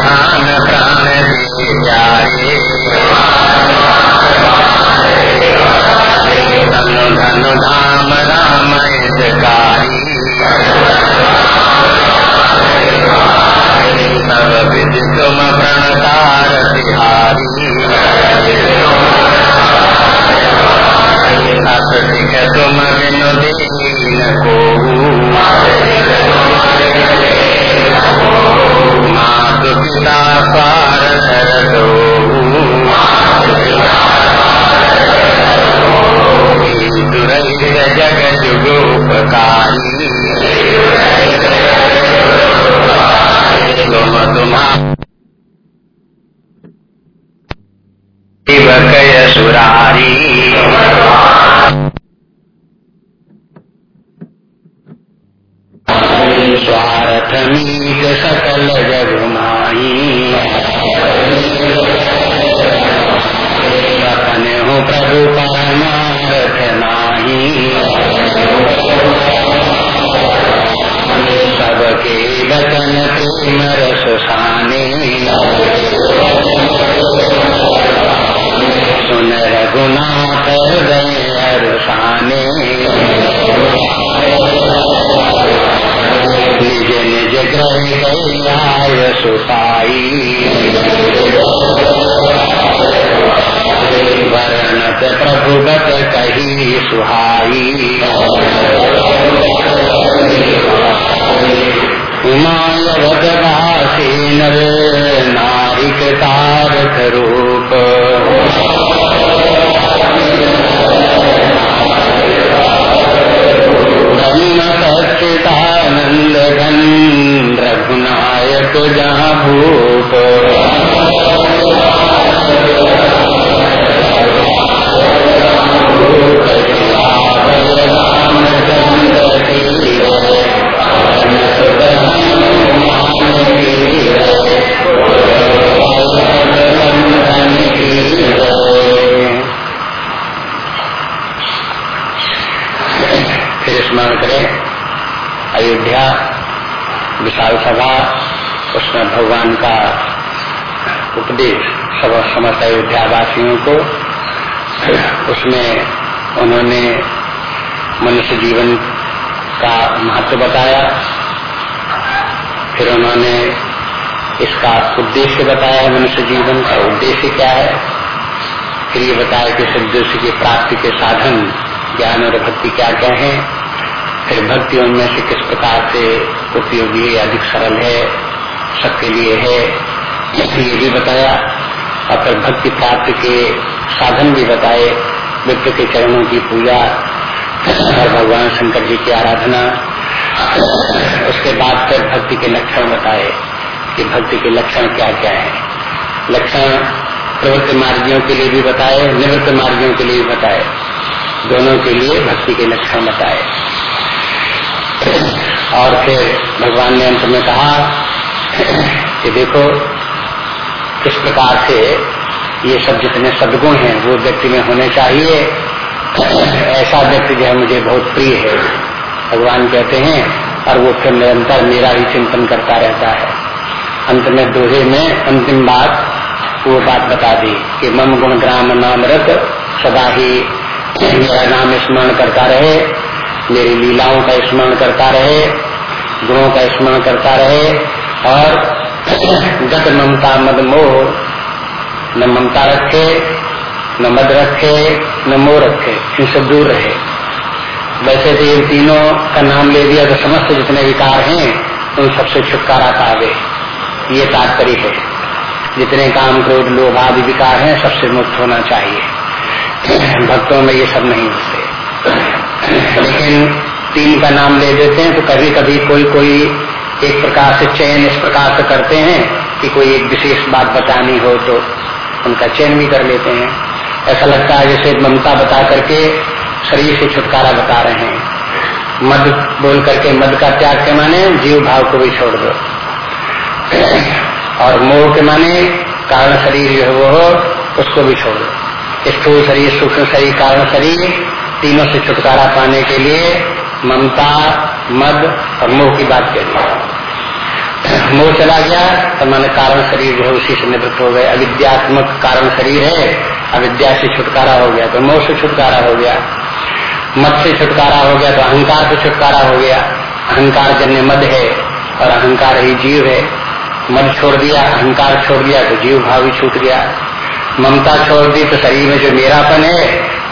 पान स्वार्थ मीत सकल जग माही अपन हो प्रभु परमार्थ नाही सबके बचन प्रेम रस साने रघुनाथ हृदय अरसाने। निज निज ग्रह गयाय सुताई वर्णत प्रभुगत कही सुहाई नर नारिक तारक रूप। उद्देश्य बताया मनुष्य जीवन का उद्देश्य क्या है? फिर ये बताया कि इस उद्देश्य की प्राप्ति के साधन, ज्ञान और भक्ति क्या क्या है? फिर भक्ति उनमें से किस प्रकार से उपयोगी है अधिक सरल है, सबके लिए है? ये भी बताया, और फिर भक्ति प्राप्ति के साधन भी बताए व्यक्ति के चरणों की पूजा, और भगवान शंकर जी की आराधना, उसके बाद फिर भक्ति के लक्षण बताए। कि भक्ति के लक्षण क्या क्या है? लक्षण प्रवृत्त मार्गियों के लिए भी बताए, निवृत्त मार्गियों के लिए भी बताए। दोनों के लिए भक्ति के लक्षण बताए। और फिर भगवान ने अंत में कहा कि देखो, किस प्रकार से ये सब जितने सदगुण हैं, वो व्यक्ति में होने चाहिए। ऐसा व्यक्ति जो है मुझे बहुत प्रिय है। भगवान कहते हैं, और वो फिर निरंतर मेरा ही चिंतन करता रहता है। अंत में दोहे में अंतिम बात, वो बात बता दी कि मम गुण ग्राम नाम रत सदा ही मेरा नाम स्मरण करता रहे, मेरी लीलाओं का स्मरण करता रहे, गुणों का स्मरण करता रहे, और गत ममता मद मोह, न ममता रखे, न मद रखे, न मोह रखे इनसे दूर रहे। वैसे तो इन तीनों का नाम ले दिया तो समस्त जितने विकार हैं, उन सबसे छुटकारा पावे। ये तात्पर्य है। जितने काम, क्रोध, लोभ आदि विकार हैं, सबसे मुक्त होना चाहिए। भक्तों में ये सब नहीं होते। लेकिन तीन का नाम ले देते हैं तो कभी कभी कोई कोई एक प्रकार से चयन इस प्रकार से करते हैं कि कोई एक विशेष बात बतानी हो तो उनका चयन भी कर लेते हैं। ऐसा लगता है जैसे ममता बता करके शरीर से छुटकारा बता रहे हैं। मद बोल करके मद का त्याग के माने जीव भाव को भी छोड़ दो। और मोह के माने कारण शरीर जो है वो उसको भी छोड़ दो। स्थूल शरीर, सूक्ष्म शरीर, कारण शरीर तीनों से छुटकारा पाने के लिए ममता, मद और मोह की बात करी मोह चला गया तो माने कारण शरीर जो है उसी से निवृत्त हो गए। अविद्यात्मक कारण शरीर है, अविद्या से छुटकारा हो गया तो मोह से छुटकारा हो गया। मत से छुटकारा हो गया तो अहंकार से छुटकारा हो गया। अहंकार जन्य मद है और अहंकार ही जीव है। मद छोड़ दिया, अहंकार छोड़ दिया तो जीव भाव भी छूट गया। ममता छोड़ दी तो शरीर में जो मेरापन है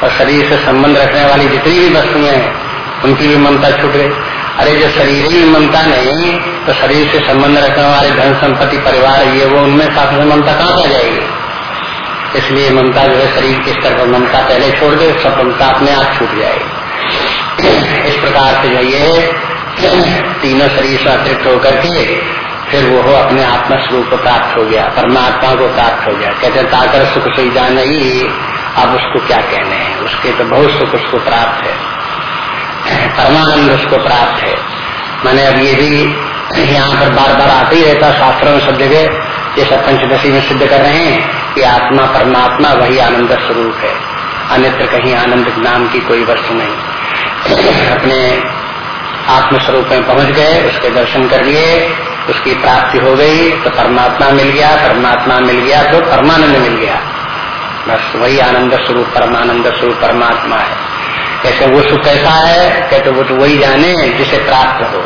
और शरीर से संबंध रखने वाली जितनी भी वस्तुएँ हैं, उनकी भी ममता छूट गई। अरे जो शरीर ही ममता नहीं तो शरीर से संबंध रखने वाले धन संपत्ति, परिवार, ये वो, उनमें साथ में ममता कहाँ आ जाएगी? इसलिए ममता जो है शरीर के स्तर पर ममता पहले छोड़ दे, सब ममता अपने आप छूट जाएगी। इस प्रकार से जो ये तीनों शरीर से अतिरिक्त होकर के फिर वो हो अपने आत्मा स्वरूप को प्राप्त हो गया, परमात्मा को प्राप्त हो गया। कहते ताकर सुख से जान ही अब उसको क्या कहने हैं? उसके तो बहुत सुख उसको प्राप्त है। परमानंद उसको प्राप्त है। मैंने अब ये भी यहाँ पर बार बार आते ही रहता, शास्त्रों में सब जगह, ये सब पंचदशी में सिद्ध कर रहे हैं कि आत्मा, परमात्मा वही आनंद स्वरूप है। अन्यत्र कहीं आनंद नाम की कोई वस्तु नहीं। अपने आत्मस्वरूप में पहुँच गए, उसके दर्शन कर लिए उसकी प्राप्ति हो गई तो परमात्मा मिल गया, परमात्मा मिल गया तो परमानंद मिल गया। बस वही आनंद स्वरूप, परमानंद स्वरूप परमात्मा है। कैसे वो सुख कैसा है कहते वो तो वही जाने जिसे प्राप्त हो।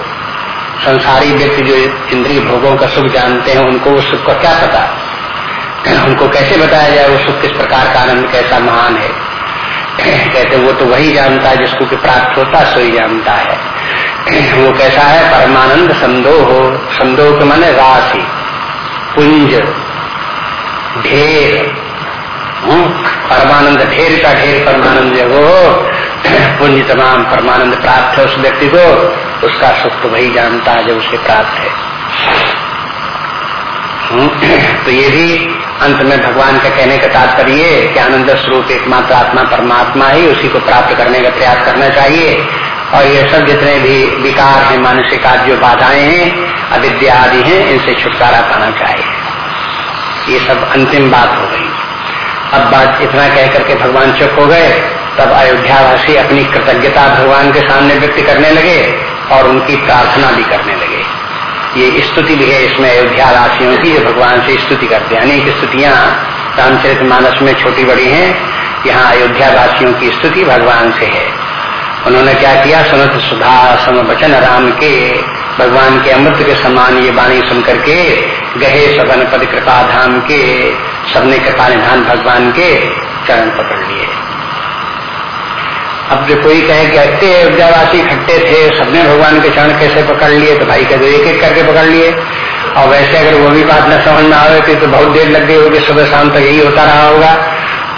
संसारी व्यक्ति जो इंद्रिय भोगों का सुख जानते हैं, उनको उस सुख का क्या पता? उनको कैसे बताया जाए वो सुख किस प्रकार का आनंद, कैसा महान है? कहते वो तो वही जानता है जिसको कि प्राप्त होता, सो ही जानता है। वो कैसा है परमानंद संदोह संदोह के माने राशि पुंज ढेर परमानंद ढेर का ढेर परमानंद जो वो। पुंज तमाम परमानंद प्राप्त है उस व्यक्ति को उसका सुख तो वही जानता है जब उसे प्राप्त है। हम्म, तो ये भी अंत में भगवान का कहने का तात्पर्य कि आनंद स्वरूप एकमात्र आत्मा परमात्मा ही उसी को प्राप्त करने का प्रयास करना चाहिए। और ये सब जितने भी विकार हैं, मानसिक आदि जो बाधाएँ हैं, अविद्या आदि हैं, इनसे छुटकारा पाना चाहिए। ये सब अंतिम बात हो गई। अब बात इतना कह करके भगवान चुप हो गए, तब अयोध्यावासी अपनी कृतज्ञता भगवान के सामने व्यक्त करने लगे और उनकी प्रार्थना भी करने लगे। ये स्तुति भी है इसमें अयोध्या वासियों की भगवान से स्तुति करते हैं। अनेक स्तुतियाँ रामचरित मानस में छोटी बड़ी हैं। यहाँ अयोध्या वासियों की स्तुति भगवान से है। उन्होंने क्या किया? सुनत सुधा सम वचन राम के, भगवान के अमृत के समान ये वाणी सुन करके गहे सवन पद कृपा धाम के, सबने कृपा निधान भगवान के चरण पकड़ लिए। अब जो कोई कहे कि अत्ते अयोध्यावासी खट्टे थे, सबने भगवान के चरण कैसे पकड़ लिए? तो भाई कहते एक एक करके पकड़ लिए। और वैसे अगर वो भी बात न समझ में आवे तो बहुत देर लग गई होगी, सुबह शाम तक यही होता रहा होगा।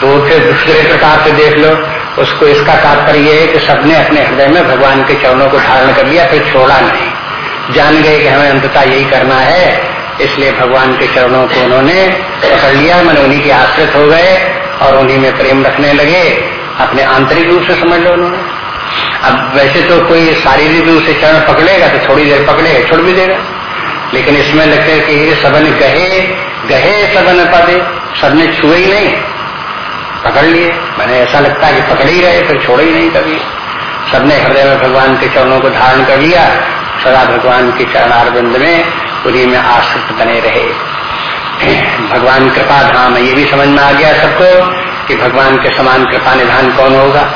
तो फिर दूसरे प्रकार से देख लो। उसको इसका तात्पर्य है कि सबने अपने हृदय में भगवान के चरणों को धारण कर लिया, फिर छोड़ा नहीं। जान गए कि हमें अंतता यही करना है, इसलिए भगवान के चरणों को उन्होंने पकड़ लिया, मैंने उन्हीं के आश्रित हो गए और उन्हीं में प्रेम रखने लगे। अपने आंतरिक रूप से समझ लो उन्होंने। अब वैसे तो कोई शारीरिक रूप से चरण पकड़ेगा तो थोड़ी देर पकड़ेगा, छोड़ भी देगा। लेकिन इसमें लगता है कि सबन गहे गहे सबन पदे, सबने छुए ही नहीं। पकड़ लिए। मैंने ऐसा लगता है कि पकड़ ही रहे, फिर छोड़े ही नहीं कभी। सबने हृदय में भगवान के चरणों को धारण कर लिया। सदा भगवान के चरणारविंद में उन्हीं में आश्रित बने रहे। भगवान कृपा धाम ये भी समझ में आ गया सबको कि भगवान के समान कृपा निधान कौन होगा।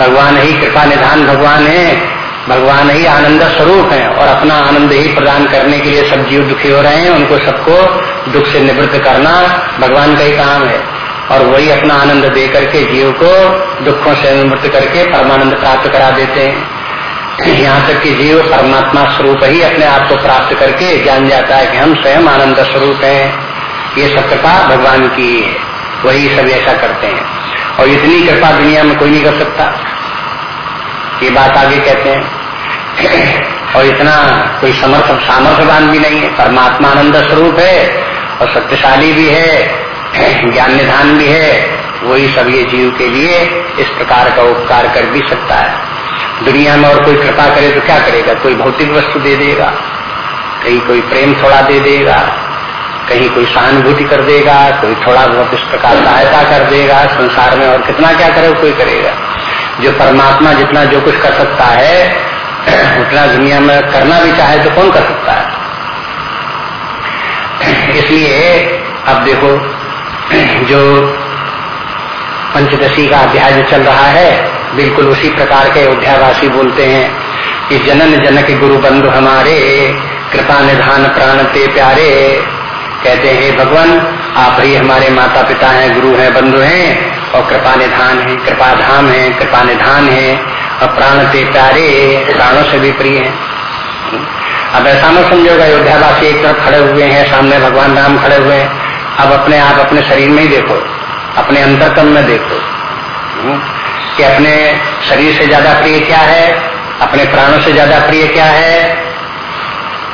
भगवान ही कृपा निधान भगवान है। भगवान ही आनंद स्वरूप है और अपना आनंद ही प्रदान करने के लिए सब जीव दुखी हो रहे हैं। उनको सबको दुख से निवृत्त करना भगवान का ही काम है। और वही अपना आनंद दे करके जीव को दुखों से अनुमृत करके परमानंद प्राप्त करा देते हैं। यहाँ तक कि जीव परमात्मा स्वरूप ही अपने आप को प्राप्त करके जान जाता है कि हम स्वयं आनंद स्वरूप हैं। ये सब कृपा भगवान की है। वही सब ऐसा करते हैं। और इतनी कृपा दुनिया में कोई नहीं कर सकता। ये बात आगे कहते हैं। और इतना कोई समर्थ सामर्थ्यवान भी नहीं है। परमात्मा आनंद स्वरूप है और शक्तिशाली भी है। ज्ञान निधान भी है, वही सब ये जीव के लिए इस प्रकार का उपकार कर भी सकता है। दुनिया में और कोई कृपा करे तो क्या करेगा? कोई भौतिक वस्तु दे देगा, कहीं कोई प्रेम थोड़ा दे देगा, कहीं कोई सहानुभूति कर देगा, कोई थोड़ा बहुत इस प्रकार सहायता कर देगा, संसार में और कितना क्या करे कोई करेगा। जो परमात्मा जितना जो कुछ कर सकता है, उतना दुनिया में करना भी चाहे तो कौन कर सकता है? इसलिए अब देखो जो पंचदशी का अध्याय जो चल रहा है, बिल्कुल उसी प्रकार के अयोध्यावासी बोलते हैं कि जनन जनक गुरु बंधु हमारे, कृपा निधान प्राण ते प्यारे। कहते हैं भगवान, आप ही हमारे माता पिता हैं, गुरु हैं, बंधु हैं, और कृपा निधान है, कृपा धाम है, कृपा निधान है, और प्राण ते प्यारे, प्राणों से भी प्रिय है। अब ऐसा न समझोगा अयोध्यावासी एक तरफ़ खड़े हुए हैं, सामने भगवान राम खड़े हुए हैं। अब अपने आप अपने शरीर में ही देखो अपने अंतरतम में देखो। हम्म, कि अपने शरीर से ज़्यादा प्रिय क्या है? अपने प्राणों से ज़्यादा प्रिय क्या है?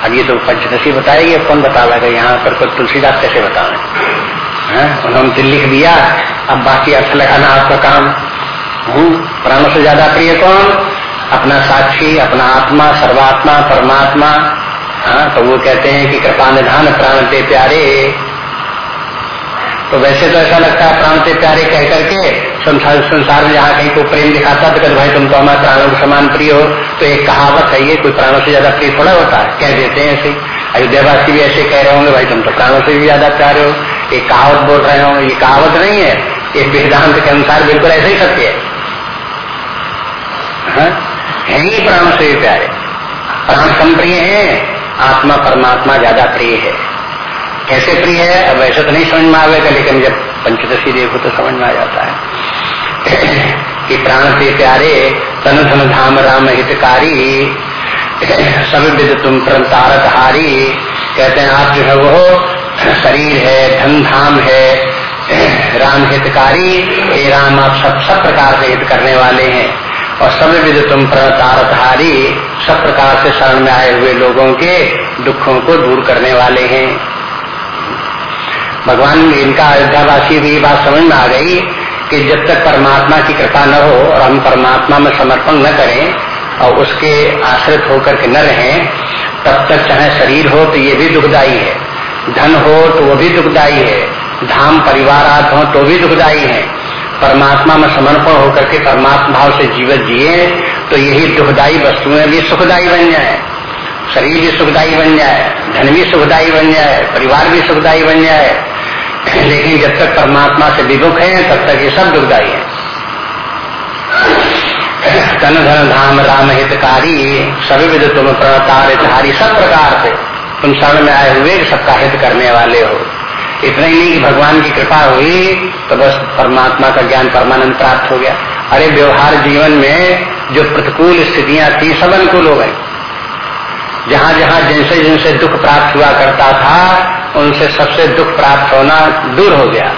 अब ये तो पंचदशी बताएगी कौन बता लगा यहाँ पर कोई तुलसीदास कैसे बताए? उन्होंने तो लिख दिया अब बाकी अर्थ लगाना आपका काम। हम्म, प्राणों से ज़्यादा प्रिय कौन? अपना साक्षी अपना आत्मा सर्वात्मा परमात्मा। हाँ तो वो कहते हैं कि कृपा निधान प्राण ते प्यारे। तो वैसे तो ऐसा लगता है प्राण से प्यारे कह करके संसार संसार में जहाँ कहीं को प्रेम दिखाता तो कहते भाई, तुम तो हमारे प्राणों के समान प्रिय हो तो एक कहावत है ये, कोई प्राणों से ज़्यादा प्रिय थोड़ा होता है। कह देते हैं ऐसे अयोध्यावासी भी ऐसे कह रहे होंगे, भाई, तुम तो प्राणों से भी ज़्यादा प्यारे हो। एक कहावत बोल रहे हो ये कहावत नहीं है, ये वेदांत के अनुसार बिल्कुल ऐसे ही सत्य है। हाँ? ही प्राणों से भी प्यारे। प्राण कम प्रिय है, आत्मा परमात्मा ज़्यादा प्रिय है। कैसे प्रिय है, अब वैसे तो नहीं समझ में आवेगा, लेकिन जब पंचदशी देखो तो समझ में आ जाता है। कि प्राण से प्यारे, तन धन धाम राम हितकारी, सब विद तुम तारक हारी कहते हैं, आप जो है वो शरीर है, धन धाम है, राम हितकारी। हे राम आप सब सब प्रकार से हित करने वाले हैं। और सब विद तुम हारी सब प्रकार से शरण में आए हुए लोगों के दुखों को दूर करने वाले हैं। भगवान इनका अयोध्या अयोध्यावासी भी ये बात समझ में आ गई कि जब तक परमात्मा की कृपा न हो और हम परमात्मा में समर्पण न करें और उसके आश्रित होकर के न रहें, तब तक चाहे शरीर हो तो ये भी दुखदायी है। धन हो तो वो भी दुखदायी है। धाम परिवार आत हो तो भी दुखदायी है। परमात्मा में समर्पण होकर के परमात्मा भाव से जीवन जिए तो यही दुखदायी वस्तुएँ भी सुखदायी बन जाए। शरीर भी सुखदायी बन जाए, धन भी सुखदायी बन जाए, परिवार भी सुखदायी बन जाए लेकिन जब तक परमात्मा से विमुख है, तब तक ये सब दुखदायी है। तन धन, धाम, राम, हितकारी सभी विध तुम प्रतार धारी, सब प्रकार से तुम शरण में आए हुए सबका हित करने वाले हो। इतना ही नहीं कि भगवान की कृपा हुई तो बस परमात्मा का ज्ञान परमानंद प्राप्त हो गया। अरे, व्यवहार जीवन में जो प्रतिकूल स्थितियाँ थी, सब अनुकूल हो गई। जहाँ जहाँ जिनसे जिनसे दुख प्राप्त हुआ करता था, उनसे सबसे दुख प्राप्त होना दूर हो गया।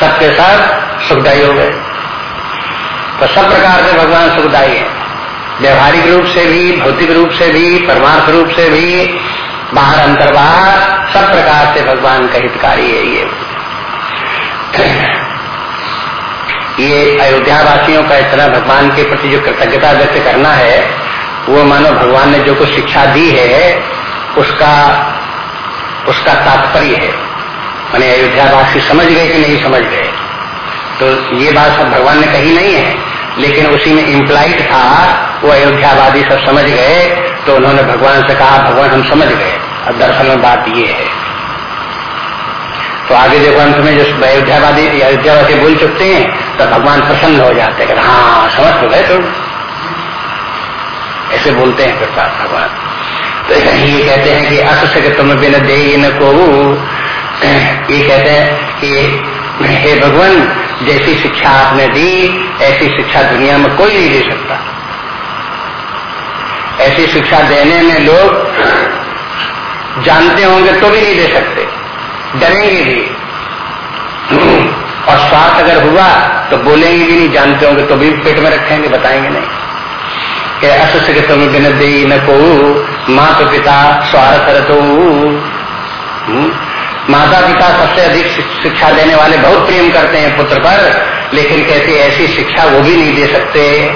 सबके साथ सुखदायी हो गए। तो सब प्रकार से भगवान सुखदायी है। व्यवहारिक रूप से भी, भौतिक रूप से भी, परमार्थ रूप से भी, बाहर, अंतर, बाहर, सब प्रकार से भगवान का हितकारी है ये। ये अयोध्या वासियों का इतना भगवान के प्रति जो कृतज्ञता व्यक्त करना है वो मानो भगवान ने जो कुछ शिक्षा दी है, उसका उसका तात्पर्य है। मैंने अयोध्यावासी समझ गए कि नहीं समझ गए। तो ये बात सब भगवान ने कही नहीं है, लेकिन उसी में इम्प्लाइड था, वो अयोध्यावादी सब समझ गए तो उन्होंने भगवान से कहा, भगवान, हम समझ गए। अब दरअसल में बात ये है। तो आगे देखो अंत में जो अयोध्यावादी, अयोध्यावासी बोल चुकते हैं तो भगवान प्रसन्न हो जाते हैं। हाँ समझ तो गए तुम। ऐसे बोलते हैं फिर भगवान। तो ये कहते हैं कि अस से तुम बिन दे न को ये कहते हैं कि, हे भगवान, जैसी शिक्षा आपने दी, ऐसी शिक्षा दुनिया में कोई नहीं दे सकता। ऐसी शिक्षा देने में लोग जानते होंगे तो भी नहीं दे सकते। डरेंगे भी। और स्वार्थ अगर हुआ तो बोलेंगे भी नहीं, जानते होंगे तो भी पेट में रखेंगे, बताएँगे नहीं। कि तुम बिन दे न को मात पिता स्वार्थ हम्म? माता पिता सबसे अधिक शिक्षा देने वाले बहुत प्रेम करते हैं पुत्र पर, लेकिन कहते ऐसी शिक्षा वो भी नहीं दे सकते।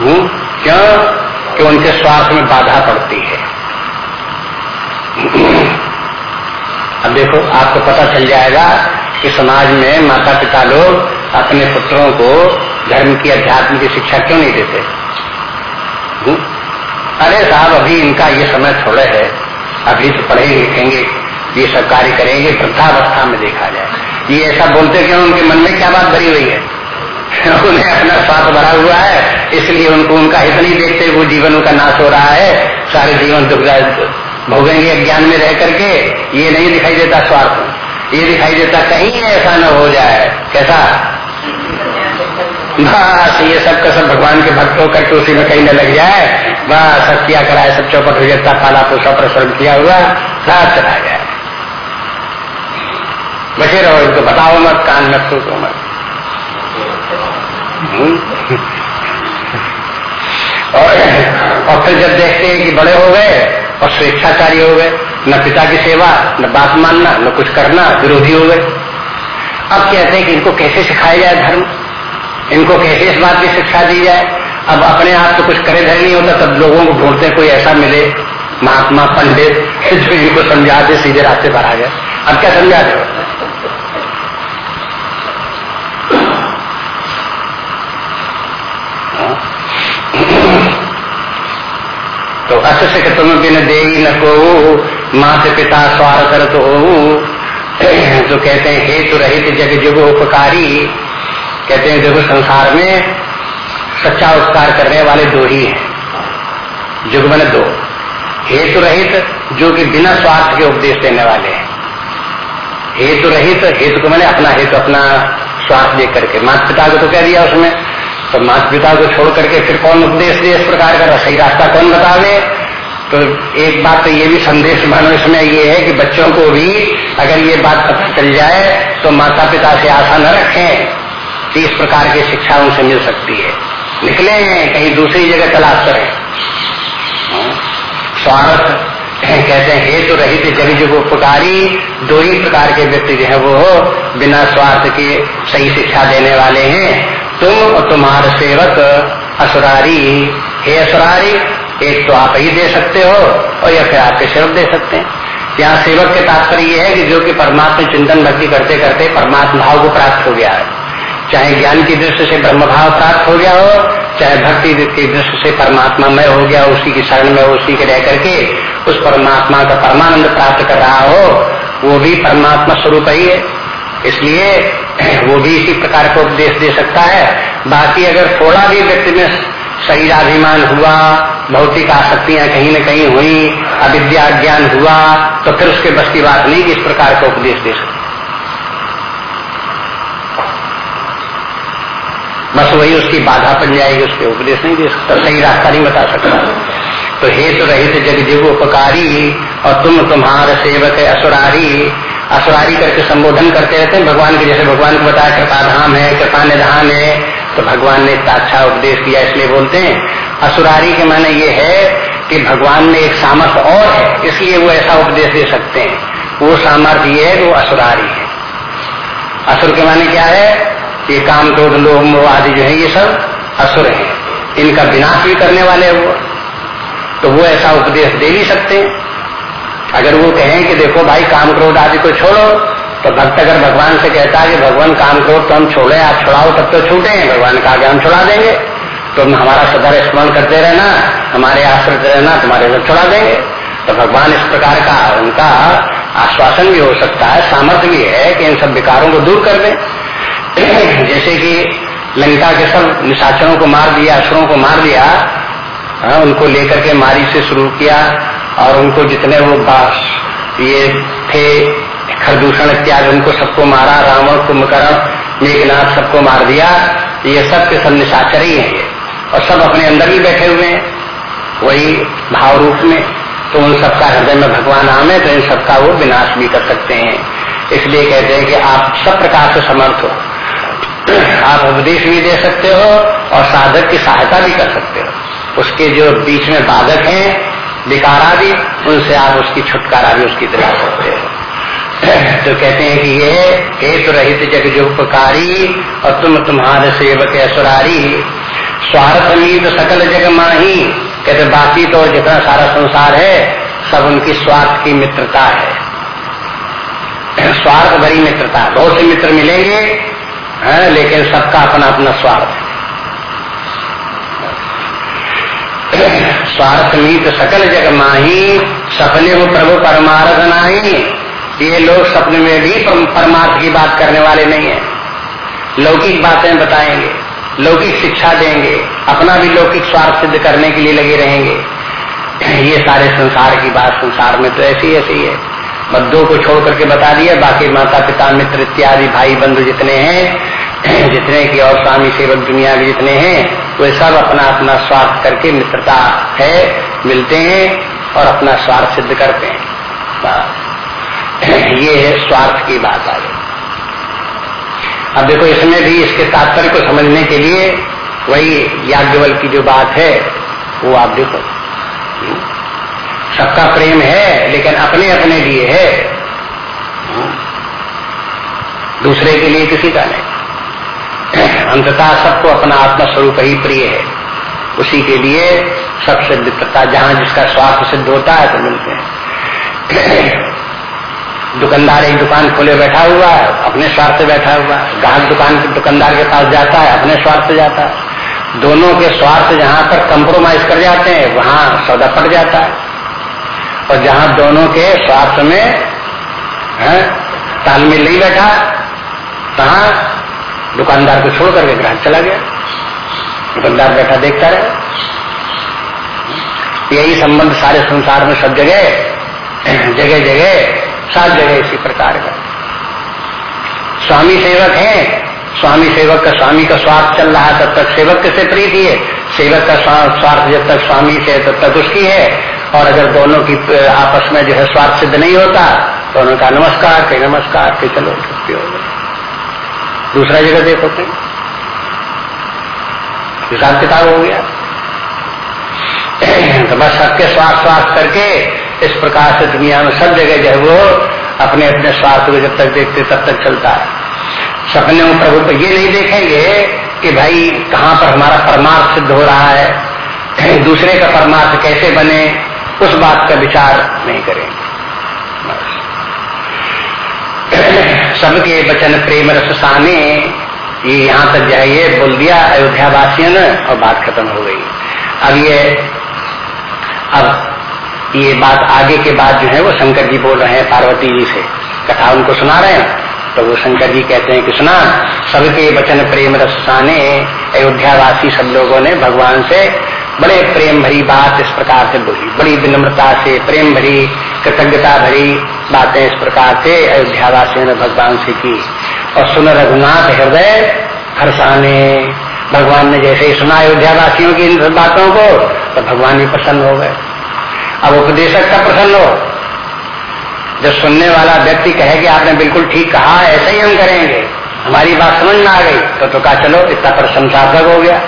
हूँ क्यों? कि उनके स्वार्थ में बाधा पड़ती है। अब देखो, आपको पता चल जाएगा कि समाज में माता पिता लोग अपने पुत्रों को धर्म की, अध्यात्म की शिक्षा क्यों नहीं देते? हूँ? अरे साहब, अभी इनका ये समय थोड़े है। अभी तो पढ़ेंगे लिखेंगे, ये सब कार्य करेंगे, वृद्धावस्था में देखा जाए। ये ऐसा बोलते क्यों उनके मन में क्या बात भरी हुई है? उन्हें अपना स्वार्थ भरा हुआ है, इसलिए उनको उनका हित नहीं देखते, वो जीवन उनका नाश हो रहा है। सारे जीवन दुख भोगेंगे अज्ञान में रह करके, ये नहीं दिखाई देता स्वार्थ। ये दिखाई देता कहीं ऐसा न हो जाए। कैसा? बस ये सब का सब भगवान के भक्त होकर के उसी में कहीं न लग जाए। बस सब किया कराए सब चौपट हो जाता पाला पोषा प्रश्रम किया हुआ साथ चला जाए बचे रहो इनको बताओ मत कान में फूको मत। हम्म। और, और फिर जब देखते हैं कि बड़े हो गए और स्वेच्छाचारी हो गए न पिता की सेवा न बात मानना न कुछ करना विरोधी हो गए। अब कहते हैं कि इनको कैसे सिखाया जाए धर्म? इनको कैसे इस बात की शिक्षा दी जाए। अब अपने आप तो कुछ करे धर नहीं होता, तब लोगों को ढूंढते कोई ऐसा मिले, महात्मा, पंडित, जो इनको समझा दे, सीधे रास्ते पर आ गए अब क्या समझा दे? तो के तुम बिन दे न को मात पिता स्वार कर तो हो तो कहते हैं, हेतु रहित जग जुग उपकारी। कहते हैं, देखो, संसार में सच्चा उपकार करने वाले दो ही हैं। जुग मन दो। हेतु रहित, जो कि बिना स्वार्थ के उपदेश देने वाले हैं। हेतु रहित, हेतु को मैंने अपना हेतु, अपना स्वार्थ देख करके। माता पिता को तो कह दिया उसमें तो माता पिता को छोड़ करके फिर कौन उपदेश दे इस प्रकार का? सही रास्ता कौन बतावे? तो एक बात तो ये भी संदेश मानो, इसमें ये है कि बच्चों को भी अगर ये बात पता चल जाए तो माता पिता से आशा न रखें। कि इस प्रकार की शिक्षा उनसे मिल सकती है। निकले कहीं दूसरी जगह तलाश करें। हाँ? स्वार्थ कहते हैं, हेतु रहित जग जुग उपकारी दो ही प्रकार के व्यक्ति जो है वो बिना स्वार्थ के सही शिक्षा देने वाले हैं। तुम और तुम्हारे सेवक, असुरारी। हे असुरारी, एक तो आप ही दे सकते हो, और या फिर आपके सेवक दे सकते हैं। यहाँ सेवक के तात्पर्य यह है कि जो कि परमात्मा चिंतन भक्ति करते करते परमात्मा भाव को प्राप्त हो गया है। चाहे ज्ञान की दृष्टि से ब्रह्म भाव प्राप्त हो गया हो, चाहे भक्ति की दृष्टि से परमात्मा में हो गया उसी की शरण में उसी के रह करके उस परमात्मा का परमानंद प्राप्त कर रहा हो, वो भी परमात्मा स्वरूप ही है। इसलिए वो भी इसी प्रकार का उपदेश दे सकता है। बाकी अगर थोड़ा भी व्यक्ति में शरीराभिमान हुआ, भौतिक आसक्तियाँ कहीं न कहीं हुई, अविद्या ज्ञान हुआ तो फिर उसके बस की बात नहीं इस प्रकार का उपदेश दे सकते। बस वही उसकी बाधा बन जाएगी, उसके उपदेश नहीं दे सकता, सही रास्ता नहीं बता सकता। तो हेतु रहित जग जीव उपकारी और तुम तुम्हारे सेवक असुरारी। असुरारी करके संबोधन करते रहते हैं। भगवान के जैसे भगवान को बताया कृपा धाम है कृपा निधान है तो भगवान ने इतना अच्छा उपदेश दिया, इसलिए बोलते हैं, असुरारी के माने ये है कि भगवान में एक सामर्थ्य और है, इसलिए वो ऐसा उपदेश दे सकते हैं। वो सामर्थ्य ये है वो असुरारी है। असुर के माने क्या है? ये काम क्रोध, लोभ, मोह आदि जो है, ये सब असुर है। इनका विनाश भी करने वाले वो। तो वो ऐसा उपदेश दे भी सकते। हैं अगर वो कहें कि देखो भाई, काम क्रोध आदि को छोड़ो तो भक्त अगर भगवान से कहता है कि भगवान, काम क्रोध तो हम छोड़े, आप छुड़ाओ, तब तो छूटे हैं भगवान का आगे हम छुड़ा देंगे। तो हमारा सदर स्मरण करते रहना, हमारे आश्रित रहना, तुम्हारे सब छुड़ा देंगे। तो भगवान इस प्रकार का, उनका आश्वासन भी हो सकता है, सामर्थ्य भी है कि इन सब विकारों को दूर कर दें। जैसे कि लंका के सब निशाचरों को मार दिया असुरों को मार दिया हाँ, उनको लेकर के मारी से शुरू किया और उनको जितने वो बास ये थे खरदूषण इत्यादि उनको सबको मारा रावण कुंभकर्ण मेघनाथ सबको मार दिया ये सब के सब निशाचर ही है और सब अपने अंदर ही बैठे हुए हैं वही भाव रूप में। तो उन सबका हृदय में भगवान आम है तो इन सबका वो विनाश भी कर सकते हैं। इसलिए कहते हैं कि आप सब प्रकार से समर्थ हो। आप उपदेश भी दे सकते हो और साधक की सहायता भी कर सकते हो। उसके जो बीच में बाधक हैं विकारा भी उनसे आप उसकी छुटकारा भी उसकी दिला सकते हो। तो कहते हैं कि ये हेतु रहित जग जुपकारी और तुम तुम्हारे सेवक असुरारी स्वार्थ मीत सकल जग माही कहते बाकी तो जितना सारा संसार है, सब उनकी स्वार्थ की मित्रता है। स्वार्थ भरी मित्रता, बहुत से मित्र मिलेंगे है, लेकिन सबका अपना अपना स्वार्थ स्वार्थ मीत सकल जग माही, सपने हो प्रभु परमारथ नाही। ये लोग सपने में भी परमार्थ की बात करने वाले नहीं है। लौकिक बातें बताएँगे, लौकिक शिक्षा देंगे, अपना भी लौकिक स्वार्थ सिद्ध करने के लिए लगे रहेंगे। ये सारे संसार की बात, संसार में तो ऐसी ऐसी है। बद्दों को छोड़ करके बता दिया, बाकी माता पिता, मित्र, इत्यादि, भाई, बंधु जितने हैं, जितने की और स्वामी सेवक दुनिया के जितने हैं, वे सब अपना अपना स्वार्थ करके मित्रता है, मिलते हैं और अपना स्वार्थ सिद्ध करते हैं। ये है स्वार्थ की बात आ गई अब देखो, इसमें भी इसके तात्पर्य को समझने के लिए वही याज्ञवल की जो बात है, वो आप देखो। सबका प्रेम है, लेकिन अपने अपने लिए है। दूसरे के लिए किसी का नहीं। अंततः सबको अपना आत्मा स्वरूप ही प्रिय है। उसी के लिए सब सिद्धता जहाँ जिसका स्वास्थ्य सिद्ध होता है तो मिलते हैं। दुकानदार एक दुकान खोले बैठा हुआ है, अपने स्वार्थ से बैठा हुआ है। ग्राहक दुकान के दुकानदार के पास जाता है, अपने स्वार्थ से जाता है। दोनों के स्वार्थ जहाँ पर कंप्रोमाइज कर जाते हैं, वहाँ सौदा पड़ जाता है। और जहाँ दोनों के स्वार्थ में है, तालमेल नहीं बैठा तहा दुकानदार को छोड़ करके ग्राहक चला गया। दुकानदार बैठा देखता रहे। यही संबंध सारे संसार में सब जगह जगह जगह सात जगह इसी प्रकार का। स्वामी सेवक है स्वामी सेवक का स्वामी का स्वार्थ चल रहा है तब तक सेवक से प्रीति है? सेवक का स्वार्थ जब तक स्वामी से तब तक उसकी है। और अगर दोनों की आपस में जो है स्वार्थ सिद्ध नहीं होता तो उन्होंने कहा नमस्कार कहीं नमस्कार कहीं चलो, छुट्टी हो दूसरा जगह देखो कहीं हिसाब किताब हो गया। तो बस सबके स्वार्थ स्वार्थ करके इस प्रकार से दुनिया में सब जगह जो है वो अपने अपने स्वार्थ को जब तक देखते तब तक चलता है। सपने में प्रभु को ये नहीं देखेंगे कि भाई कहाँ पर हमारा परमार्थ सिद्ध हो रहा है। दूसरे का परमार्थ कैसे बने? उस बात का विचार नहीं करेंगे। सबके वचन प्रेम रस साने, ये यहाँ तक जाइए, बोल दिया अयोध्या वासियों ने, और बात खत्म हो गई। अब ये अब ये बात आगे के बाद जो है, वो शंकर जी बोल रहे हैं पार्वती जी से। कथा उनको सुना रहे हैं तो वो शंकर जी कहते हैं कि सुना, सबके वचन प्रेम रस साने अयोध्या वासी सब लोगों ने भगवान से बड़े प्रेम भरी बात इस प्रकार से बोली। बड़ी विनम्रता से, प्रेम भरी, कृतज्ञता भरी बातें इस प्रकार से अयोध्यावासियों ने भगवान से की। और सुन रघुनाथ हृदय हर्षाने भगवान ने जैसे ही सुना अयोध्यावासियों की इन बातों को तो भगवान भी प्रसन्न हो गए। अब उपदेशक का प्रसन्न हो। जब सुनने वाला व्यक्ति कहे कि आपने बिल्कुल ठीक कहा, ऐसे ही हम करेंगे। हमारी बात समझ में आ गई तो तो कहा, चलो, इतना प्रशंसात्मक हो गया।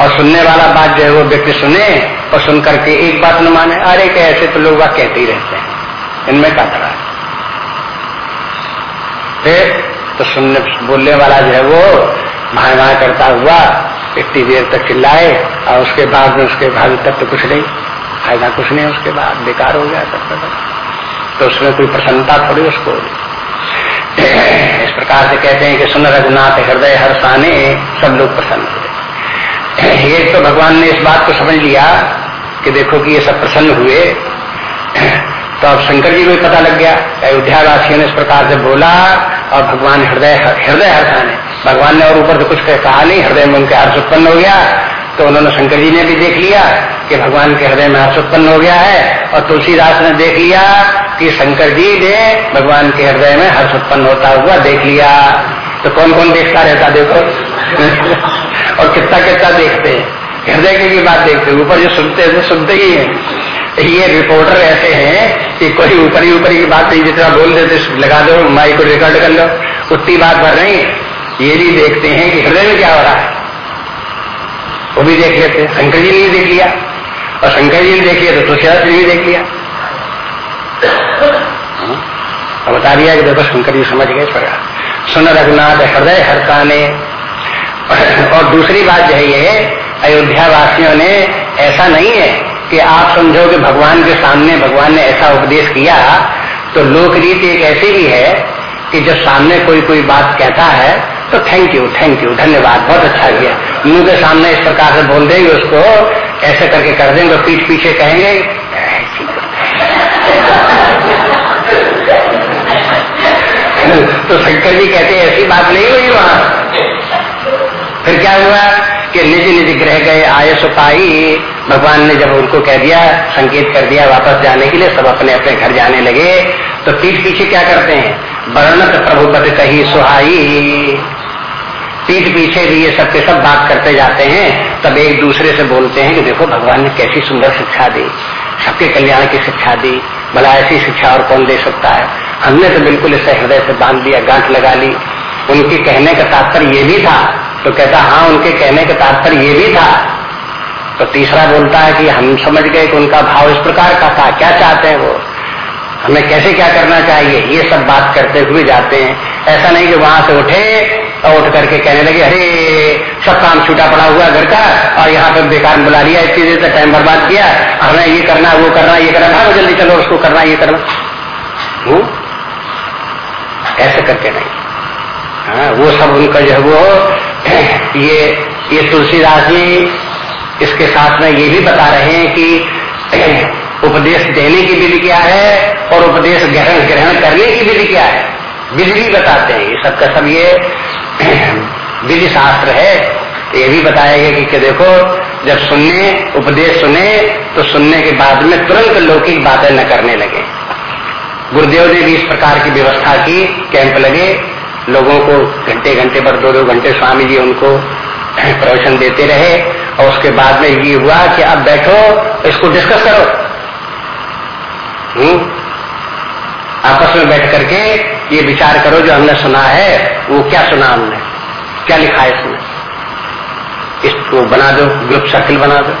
और सुनने वाला बात जो है वो व्यक्ति सुने और सुन करके एक बात न माने, अरे के ऐसे तो लोग बात कहते ही रहते हैं। इनमें क्या करा फिर तो सुनने, बोलने वाला जो है वो भाई भाई करता हुआ इतनी देर तक चिल्लाए और उसके बाद में उसके भाग तक तो कुछ नहीं। फ़ायदा कुछ नहीं, उसके बाद बेकार हो गया सब तो उसमें कोई प्रसन्नता थोड़ी उसको इस प्रकार से कहते हैं कि सुन रघुनाथ हृदय हर सब लोग प्रसन्न एक तो भगवान ने इस बात को समझ लिया कि देखो कि ये सब प्रसन्न हुए। तो अब शंकर जी को भी पता लग गया। अयोध्या वासियों ने इस प्रकार से बोला और भगवान हृदय हृदय हर्षाने भगवान ने और ऊपर से कुछ कहा नहीं, हृदय में उनके हर्ष उत्पन्न हो गया। तो उन्होंने शंकर जी ने भी देख लिया कि भगवान के हृदय में हर्ष उत्पन्न हो गया है। और तुलसीदास ने देख लिया कि शंकर जी ने भगवान के हृदय में हर्ष उत्पन्न होता हुआ देख लिया। तो कौन कौन देखता रहता, देखो। और कितना कितना देखते हैं। हृदय की भी बात देखते हैं। ऊपर जो सुनते हैं सुनते ही है। ये रिपोर्टर ऐसे हैं कि कोई ऊपर ही ऊपर की बात नहीं, जितना बोल देते, लगा दो माइक को रिकॉर्ड कर लो। उतनी बात भर नहीं ये भी देखते हैं कि हृदय में क्या हो रहा है। वो भी देख लेते हैं। शंकर जी ने भी देख लिया। और शंकर जी ने देख लिया तो तुलसीदास ने भी देख लिया। हाँ? अब बता दिया कि देखो शंकर जी समझ गए सुन रघुनाथ हृदय हरकाने और दूसरी बात जो है ये अयोध्या वासियों ने ऐसा नहीं है कि आप समझो कि भगवान के सामने भगवान ने ऐसा उपदेश किया तो लोक रीति एक ऐसी भी है कि जब सामने कोई कोई बात कहता है तो थैंक यू थैंक यू धन्यवाद, बहुत अच्छा किया। मुँह के सामने इस प्रकार से बोल देंगे उसको, ऐसे करके कर देंगे, पीठ पीछे कहेंगे तो शंकर जी कहते ऐसी बात नहीं हुई वहाँ। फिर क्या हुआ कि निज निज ग्रह गए आय सुपाई भगवान ने जब उनको कह दिया, संकेत कर दिया वापस जाने के लिए, सब अपने अपने घर जाने लगे। तो पीठ पीछे क्या करते हैं? वर्णत प्रभुपति कही सुहाई। पीठ पीछे भी ये सब के सब बात करते जाते हैं। तब एक दूसरे से बोलते हैं कि देखो, भगवान ने कैसी सुंदर शिक्षा दी। सबके कल्याण की शिक्षा दी। भला ऐसी शिक्षा और कौन दे सकता है? हमने तो बिल्कुल इसे हृदय से बाँध लिया, गांठ लगा ली। उनके कहने का तात्पर्य ये भी था तो कहता हाँ उनके कहने का तात्पर्य ये भी था। तो तीसरा बोलता है कि हम समझ गए कि उनका भाव इस प्रकार का था, क्या चाहते हैं वो? हमें कैसे क्या करना चाहिए? ये सब बात करते हुए जाते हैं। ऐसा नहीं कि वहाँ से उठे और उठ करके कहने लगे, अरे, सब काम छूटा पड़ा हुआ घर का, और यहाँ पे बेकार बुला लिया, इतनी देर तक टाइम बर्बाद किया हमें ये करना, वो करना, ये करना, भागो जल्दी चलो, उसको करना, ये करना। हूँ ऐसे करके नहीं। हाँ वो सब उनका जो है, वो ये ये तुलसीदास जी इसके साथ में ये भी बता रहे हैं कि उपदेश देने की विधि क्या है और उपदेश ग्रहण ग्रहण करने की विधि क्या है। विधि भी बताते हैं ये सबका सब ये विधि शास्त्र है। ये भी बताया गया कि, कि देखो जब सुनने उपदेश सुने तो सुनने के बाद में तुरंत लौकिक बातें न करने लगे। गुरुदेव ने भी इस प्रकार की व्यवस्था की कैंप लगे लोगों को घंटे घंटे पर दो दो घंटे स्वामी जी उनको प्रवचन देते रहे और उसके बाद में ये हुआ कि अब बैठो, इसको डिस्कस करो। हुँ? आपस में बैठ करके ये विचार करो जो हमने सुना है, वो क्या सुना हमने? क्या लिखा है इसमें? इसको बना दो ग्रुप सर्किल बना दो।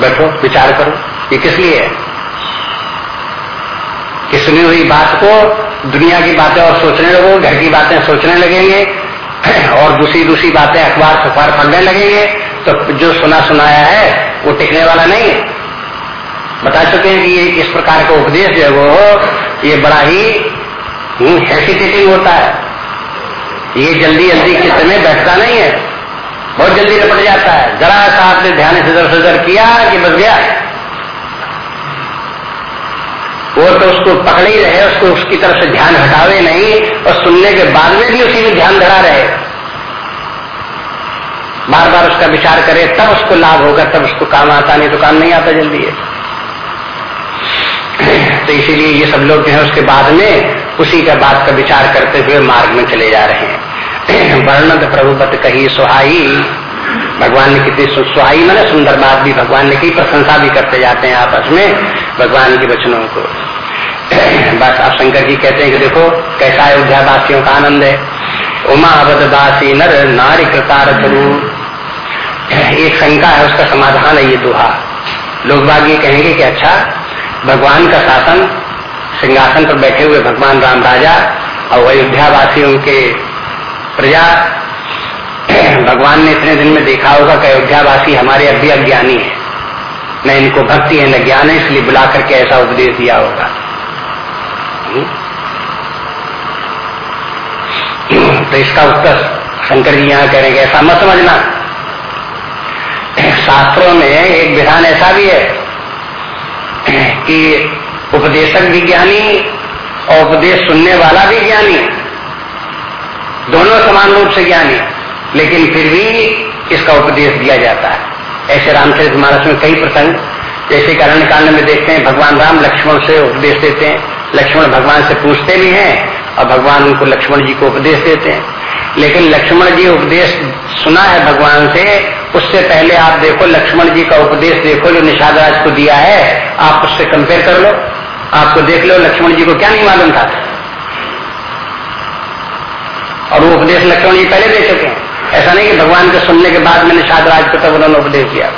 बैठो, विचार करो, ये किस लिए है? कि सुनी हुई बात को दुनिया की बातें और सोचने लगो, घर की बातें सोचने लगेंगे, और दूसरी दूसरी बातें अखबार सखबार पढ़ने लगेंगे तो जो सुना सुनाया है, वो टिकने वाला नहीं है। बता चुके हैं कि ये इस प्रकार का उपदेश जो है वो ये बड़ा ही हेसिटेटिंग होता है। ये जल्दी जल्दी चित्त में बैठता नहीं है। बहुत जल्दी निपट जाता है। जरा सा आपने ध्यान से इधर से किया कि बस गया। वो तो उसको पकड़े ही रहे, उसको उसकी तरफ़ से ध्यान हटावे नहीं, और सुनने के बाद में भी उसी में ध्यान धरा रहे। बार बार उसका विचार करे, तब उसको लाभ होगा, तब उसको काम आता, नहीं तो काम नहीं आता जल्दी है तो इसीलिए ये सब लोग जो है, उसके बाद में उसी का बात का विचार करते हुए मार्ग में चले जा रहे हैं। वर्णत प्रभुपत कही सुहाई भगवान ने कितनी सुहाई मैंने सुंदर बात भी भगवान ने की, प्रशंसा भी करते जाते हैं आपस में भगवान के वचनों को। बस आप शंकर जी कहते हैं कि देखो, कैसा अयोध्या वासियों का आनंद है। उमा अवध दासी नर नारी कृतार एक शंका है, उसका समाधान है ये दुहा। लोग बाग ये कहेंगे कि अच्छा भगवान का शासन, सिंहासन पर बैठे हुए भगवान राम राजा और अयोध्यावासी उनके प्रजा भगवान ने इतने दिन में देखा होगा कि अयोध्यावासी हमारे अभी अज्ञानी है। न इनको भक्ति है, न ज्ञान है, इसलिए बुला करके ऐसा उपदेश दिया होगा? तो इसका उत्तर शंकर जी यहाँ कह रहे हैं ऐसा मत समझना। शास्त्रों में एक विधान ऐसा भी है कि उपदेशक भी ज्ञानी और उपदेश सुनने वाला भी ज्ञानी, दोनों समान रूप से ज्ञानी। लेकिन फिर भी इसका उपदेश दिया जाता है। ऐसे रामचरित मानस में कई प्रसंग, जैसे कारण कांड में देखते हैं, भगवान राम लक्ष्मण से उपदेश देते हैं। लक्ष्मण भगवान से पूछते भी हैं और भगवान उनको लक्ष्मण जी को उपदेश देते हैं। लेकिन लक्ष्मण जी उपदेश सुना है भगवान से, उससे पहले आप देखो, लक्ष्मण जी का उपदेश देखो, जो निषाद राज को दिया है, आप उससे कंपेयर कर लो। आपको देख लो, लक्ष्मण जी को क्या नहीं मालूम था। और वो उपदेश लक्ष्मण जी पहले दे चुके हैं। ऐसा नहीं कि भगवान के सुनने के बाद मैंने शायद राज को तब उन्होंने उपदेश दिया।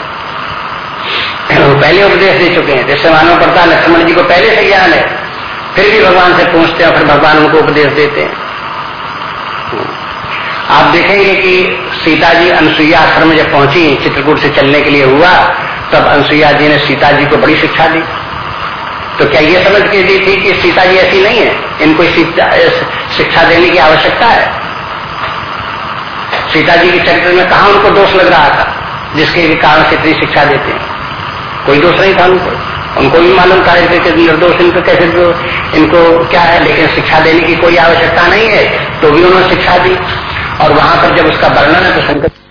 वो पहले उपदेश दे चुके हैं। जैसे मानव पड़ता लक्ष्मण जी को पहले से ज्ञान है, फिर भी भगवान से पूछते हैं फिर भगवान उनको उपदेश देते हैं। आप देखेंगे कि सीता जी अनुसुईया आश्रम में जब पहुँची, चित्रकूट से चलने के लिए हुआ, तब अनुसुईया जी ने सीता जी को बड़ी शिक्षा दी। तो क्या ये समझ के दी थी कि सीता जी ऐसी नहीं है? इनको शिक्षा देने की आवश्यकता है? सीता जी के चरित्र में कहा उनको दोष लग रहा था? जिसके कारण से इतनी शिक्षा देते हैं। कोई दोष नहीं था उनको। उनको भी मालूम था निर्दोष इनको कैसे इनको क्या है, लेकिन शिक्षा देने की कोई आवश्यकता नहीं है तो भी उन्होंने शिक्षा दी। और वहाँ पर जब उसका वर्णन